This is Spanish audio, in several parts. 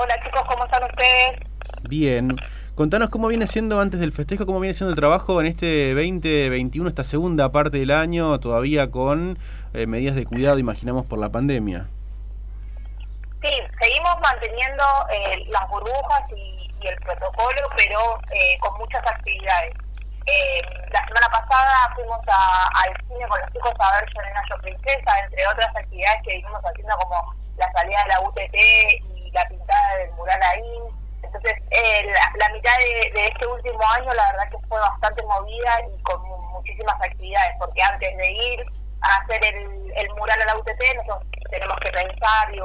Hola chicos, ¿cómo están ustedes? Bien. Contanos cómo viene siendo antes del festejo, cómo viene siendo el trabajo en este 2021, esta segunda parte del año, todavía con eh, medidas de cuidado, imaginamos, por la pandemia. Sí, seguimos manteniendo eh, las burbujas y, el protocolo, pero eh, con muchas actividades. la semana pasada fuimos al cine con los chicos a ver Serena Yo Princesa, entre otras actividades que venimos haciendo como la salida de la UTT y la pintada del mural ahí entonces, eh, la, mitad de, este último año, la verdad que fue bastante movida y con muchísimas actividades, porque antes de ir a hacer el, mural a la UTT, nosotros tenemos que pensar y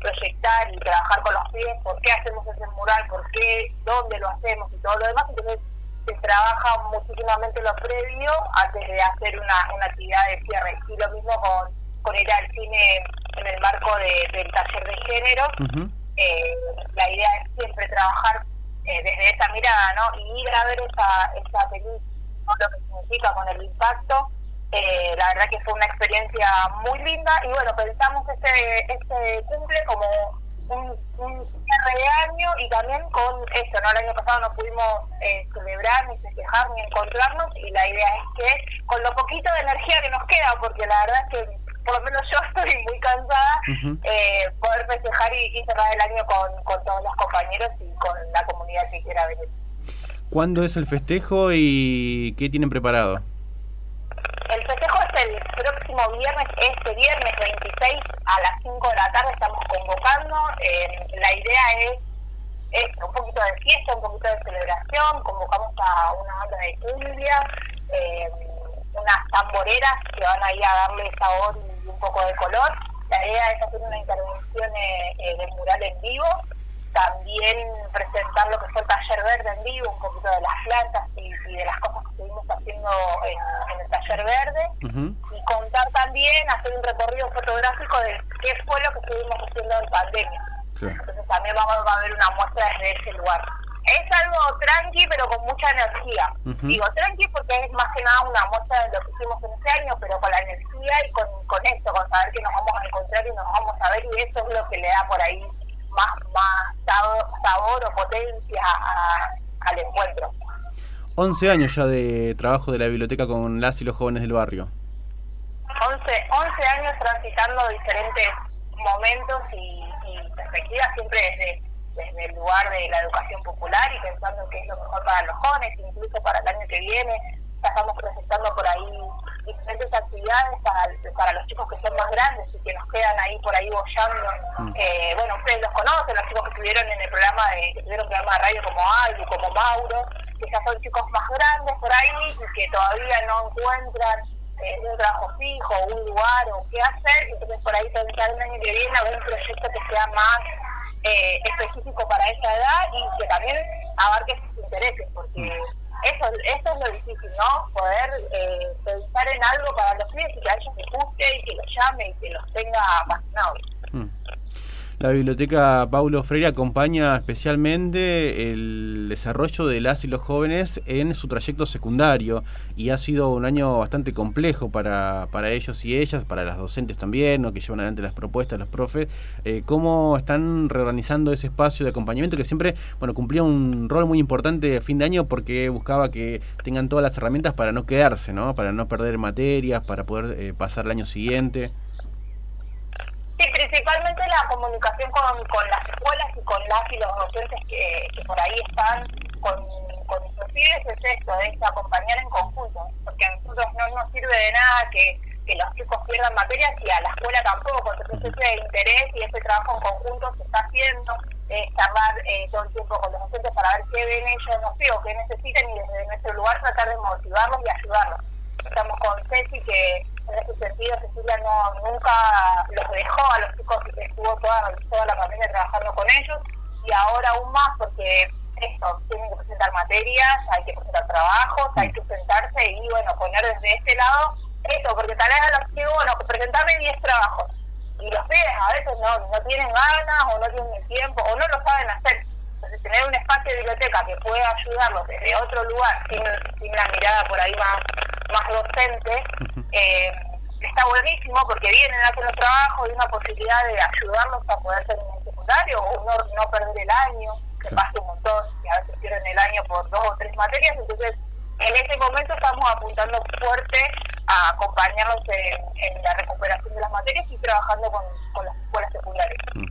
proyectar y trabajar con los pies, por qué hacemos ese mural, por qué, dónde lo hacemos y todo lo demás. Entonces, se trabaja muchísimamente lo previo antes de hacer una, una actividad de cierre. Y lo mismo con, con ir al cine en el marco del taller de género. Eh, la idea es siempre trabajar eh, desde esa mirada, ¿no? Y ir a ver esa, esa película, lo que significa con el impacto, eh, la verdad que fue una experiencia muy linda y bueno, pensamos este, este cumple como un, un cierre de año y también con eso, ¿no? El año pasado no pudimos celebrar, ni festejar, ni encontrarnos y la idea es que con lo poquito de energía que nos queda, porque la verdad es que por lo menos yo estoy muy cansada, eh, poder festejar y, cerrar el año con, con todos los compañeros y con la comunidad que quiera venir. ¿Cuándo es el festejo y qué tienen preparado? El festejo es el próximo viernes, este viernes 26 a las 5 de la tarde estamos convocando. Eh, la idea es, es, un poquito de fiesta, un poquito de celebración. Convocamos a una banda de cumbia, eh, unas tamboreras que van ahí a darle sabor un poco de color. La idea es hacer una intervención eh, eh, del mural en vivo, también presentar lo que fue el taller verde en vivo, un poquito de las plantas y, de las cosas que estuvimos haciendo en, el taller verde, y contar también, hacer un recorrido fotográfico de qué fue lo que estuvimos haciendo en pandemia. Entonces también vamos a ver una muestra desde ese lugar es algo tranqui, pero con mucha energía. Digo tranqui porque es más que nada una muestra de lo que hicimos en este año, pero con la energía y con, con esto, con saber que nos vamos a encontrar y nos vamos a ver, y eso es lo que le da por ahí más, más sabor, o potencia al encuentro. 11 años ya de trabajo de la biblioteca con las y los jóvenes del barrio. 11, 11 años transitando diferentes momentos y, y perspectivas siempre desde desde el lugar de la educación popular y pensando en qué es lo mejor para los jóvenes, incluso para el año que viene. Ya estamos presentando por ahí diferentes actividades para, para los chicos que son más grandes y que nos quedan ahí por ahí bollando. Mm. Eh, bueno, ustedes los conocen, los chicos que estuvieron en el programa de, que tuvieron programa de radio como Aldo, como Mauro, que ya son chicos más grandes por ahí y que todavía no encuentran eh, un trabajo fijo, un lugar o qué hacer, entonces por ahí pensar el año que viene algún proyecto que sea más eh, específico para esa edad y que también abarque sus intereses, porque mm. eso, eso es lo difícil, ¿no? Poder eh, pensar en algo para los pibes y que a ellos les guste y que los llame y que los tenga. Mm. La biblioteca Paulo Freire acompaña especialmente el desarrollo de las y los jóvenes en su trayecto secundario y ha sido un año bastante complejo para, para ellos y ellas, para las docentes también, ¿no? que llevan adelante las propuestas, los profes. Eh, ¿Cómo están reorganizando ese espacio de acompañamiento que siempre bueno cumplía un rol muy importante a fin de año porque buscaba que tengan todas las herramientas para no quedarse, ¿no? para no perder materias, para poder eh, pasar el año siguiente? Principalmente la comunicación con, con las escuelas y con las y los docentes que, por ahí están con, con nuestros pibes es esto, es acompañar en conjunto, porque a nosotros no nos sirve de nada que, que los chicos pierdan materias y a la escuela tampoco, entonces ese interés y ese trabajo en conjunto se está haciendo, es charlar eh, todo el tiempo con los docentes para ver qué ven ellos, no sé, o qué necesitan y desde nuestro lugar tratar de motivarlos y ayudarlos. Estamos con Ceci que en ese sentido Cecilia no nunca los dejó a los chicos que estuvo toda, toda la pandemia trabajando con ellos y ahora aún más porque esto, tienen que presentar materias, hay que presentar trabajos, hay que sentarse y bueno, poner desde este lado eso, porque tal vez a los chicos, bueno, presentarme 10 trabajos y los pibes a veces no, no tienen ganas o no tienen el tiempo o no lo saben hacer. Entonces tener un espacio de biblioteca que pueda ayudarlos desde otro lugar sin, sin la mirada por ahí más más docente, eh, está buenísimo porque vienen, hacen los trabajos y una posibilidad de ayudarlos a poder ser secundario o no, no perder el año, que pasa un montón, y a veces pierden el año por dos o tres materias, entonces en este momento estamos apuntando fuerte a acompañarnos en, la recuperación de las materias y trabajando con, con las escuelas secundarias. Mm.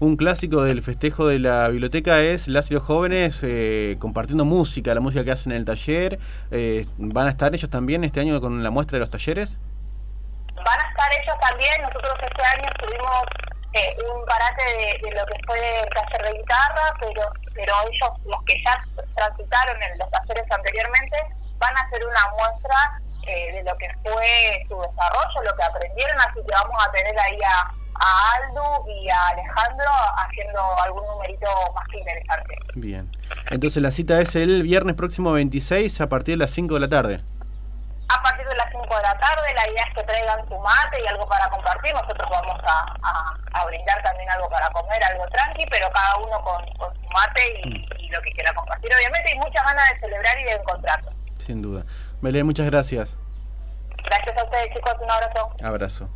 Un clásico del festejo de la biblioteca es las y los jóvenes eh, compartiendo música, la música que hacen en el taller. Eh, ¿Van a estar ellos también este año con la muestra de los talleres? Van a estar ellos también. Nosotros este año tuvimos eh, un parate de, lo que fue el taller de guitarra, pero, pero ellos, los que ya transitaron en los talleres anteriormente, van a hacer una muestra de lo que fue su desarrollo, lo que aprendieron, así que vamos a tener ahí a a Aldo y a Alejandro haciendo algún numerito más que interesante. Bien. Entonces la cita es el viernes próximo 26 a partir de las 5 de la tarde. A de las 5 de la tarde, la idea es que traigan su mate y algo para compartir. Nosotros vamos a, a, brindar también algo para comer, algo tranqui, pero cada uno con, su mate y, lo que quiera compartir. Obviamente hay muchas ganas de celebrar y de encontrarnos. Sin duda. Belén, muchas gracias. Gracias a ustedes, chicos. Un abrazo. Abrazo.